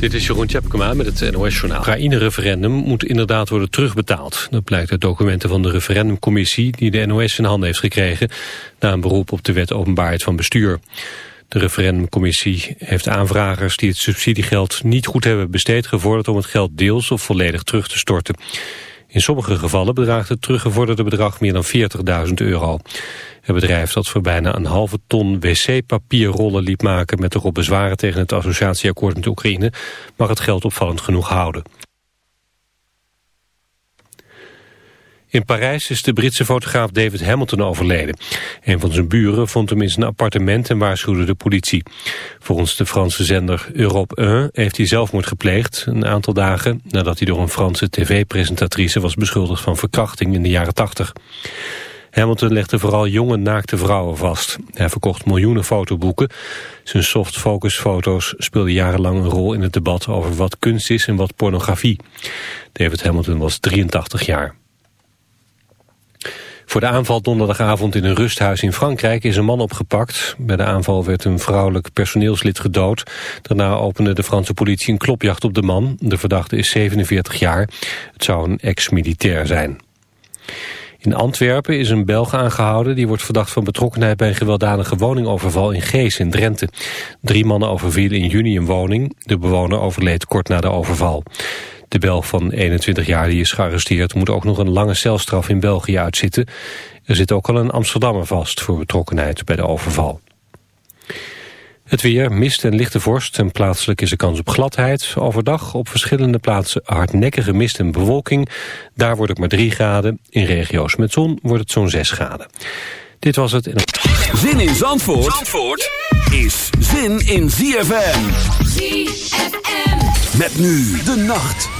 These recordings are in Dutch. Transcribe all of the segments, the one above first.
Dit is Jeroen Tjepkema met het NOS-journaal. Het Oekraïne-referendum moet inderdaad worden terugbetaald. Dat blijkt uit documenten van de referendumcommissie... die de NOS in handen heeft gekregen... na een beroep op de wet openbaarheid van bestuur. De referendumcommissie heeft aanvragers die het subsidiegeld niet goed hebben besteed... gevorderd om het geld deels of volledig terug te storten. In sommige gevallen bedraagt het teruggevorderde bedrag meer dan 40.000 euro. Het bedrijf dat voor bijna een halve ton wc-papierrollen liet maken... met erop bezwaren tegen het associatieakkoord met Oekraïne... mag het geld opvallend genoeg houden. In Parijs is de Britse fotograaf David Hamilton overleden. Een van zijn buren vond hem in zijn appartement en waarschuwde de politie. Volgens de Franse zender Europe 1 heeft hij zelfmoord gepleegd... een aantal dagen nadat hij door een Franse tv-presentatrice was beschuldigd van verkrachting in de jaren 80. Hamilton legde vooral jonge naakte vrouwen vast. Hij verkocht miljoenen fotoboeken. Zijn soft focus foto's speelden jarenlang een rol in het debat over wat kunst is en wat pornografie. David Hamilton was 83 jaar. Voor de aanval donderdagavond in een rusthuis in Frankrijk is een man opgepakt. Bij de aanval werd een vrouwelijk personeelslid gedood. Daarna opende de Franse politie een klopjacht op de man. De verdachte is 47 jaar. Het zou een ex-militair zijn. In Antwerpen is een Belg aangehouden die wordt verdacht van betrokkenheid bij een gewelddadige woningoverval in Gees in Drenthe. Drie mannen overvielen in juni een woning. De bewoner overleed kort na de overval. De Belg van 21 jaar die is gearresteerd moet ook nog een lange celstraf in België uitzitten. Er zit ook al een Amsterdammer vast voor betrokkenheid bij de overval. Het weer, mist en lichte vorst en plaatselijk is er kans op gladheid. Overdag op verschillende plaatsen hardnekkige mist en bewolking. Daar wordt het maar 3 graden. In regio's met zon wordt het zo'n 6 graden. Dit was het. Zin in Zandvoort, Zandvoort is zin in ZFM. ZFM. Met nu de nacht.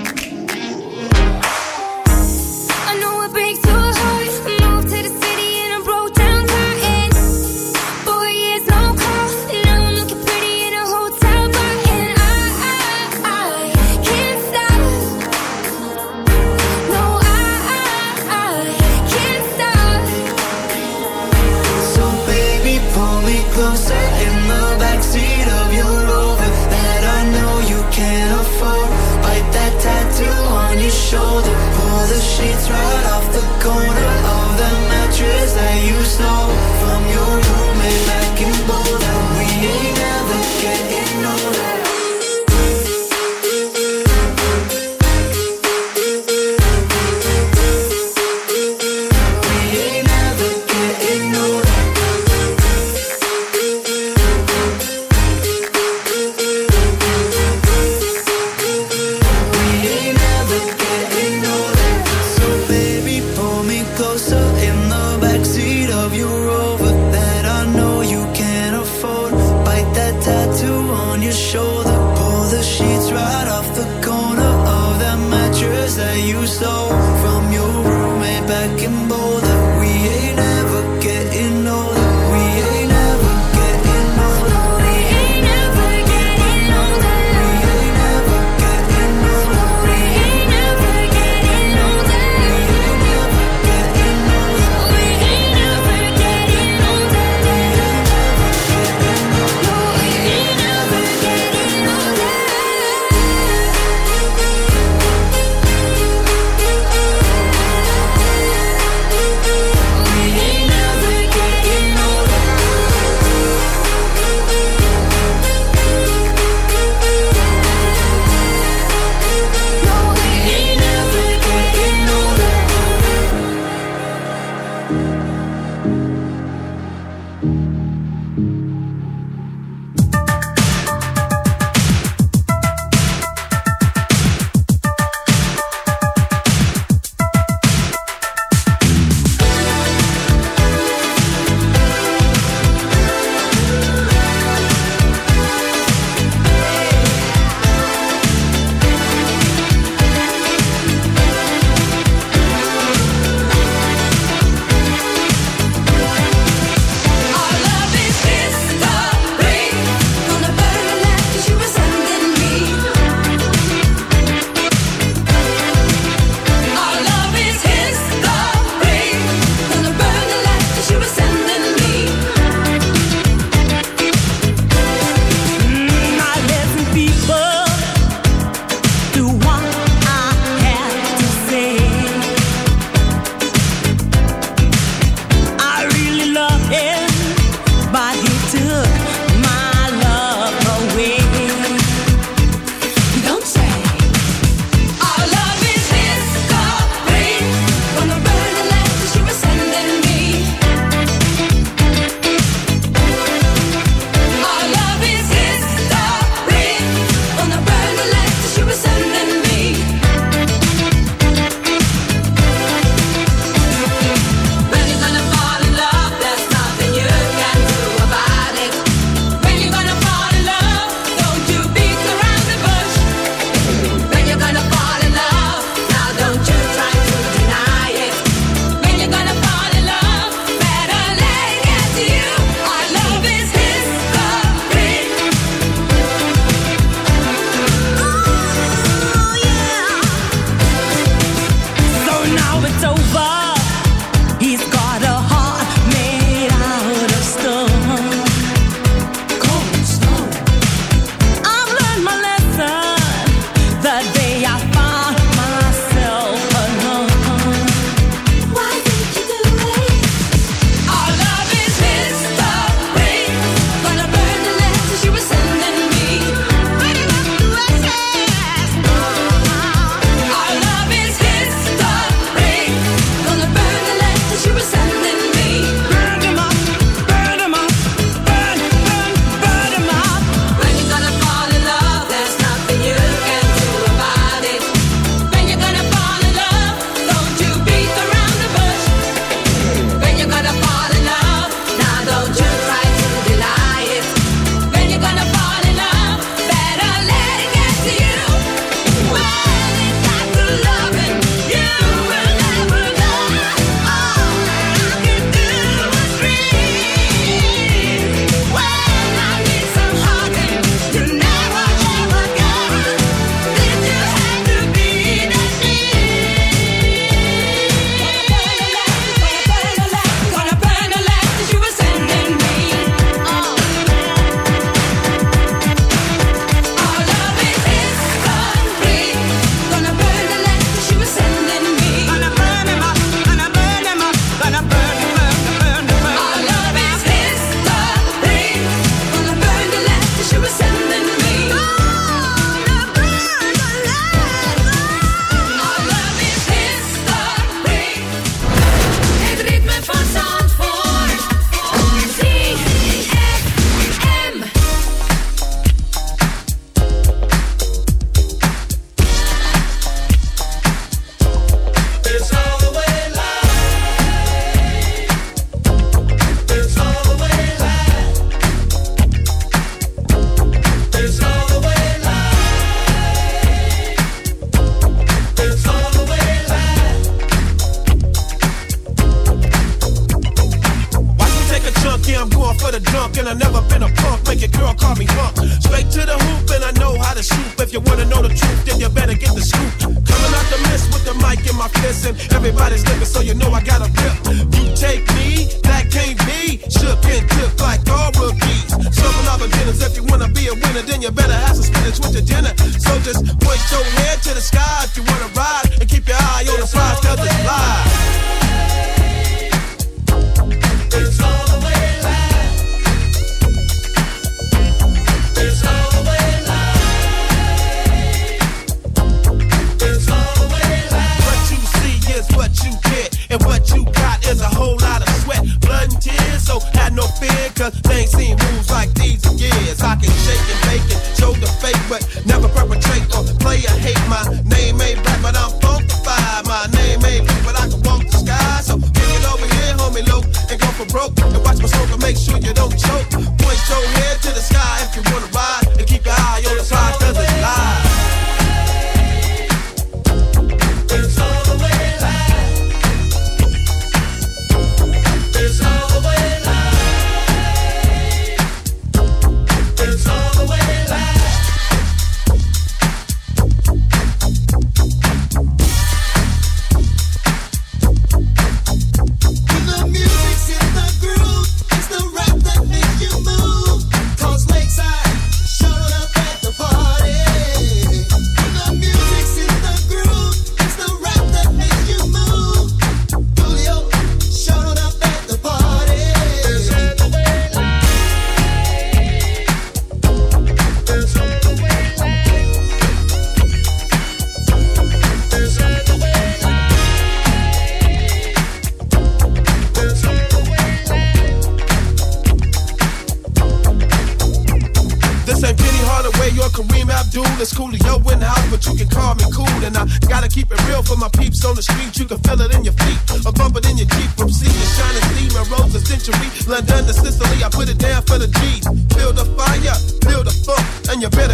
the sheets right off the corner of that mattress that you stole from your roommate back in Boulder.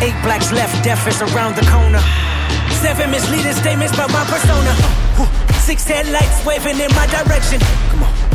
Eight blacks left, death is around the corner. Seven misleading statements about my persona. Six headlights waving in my direction. Come on.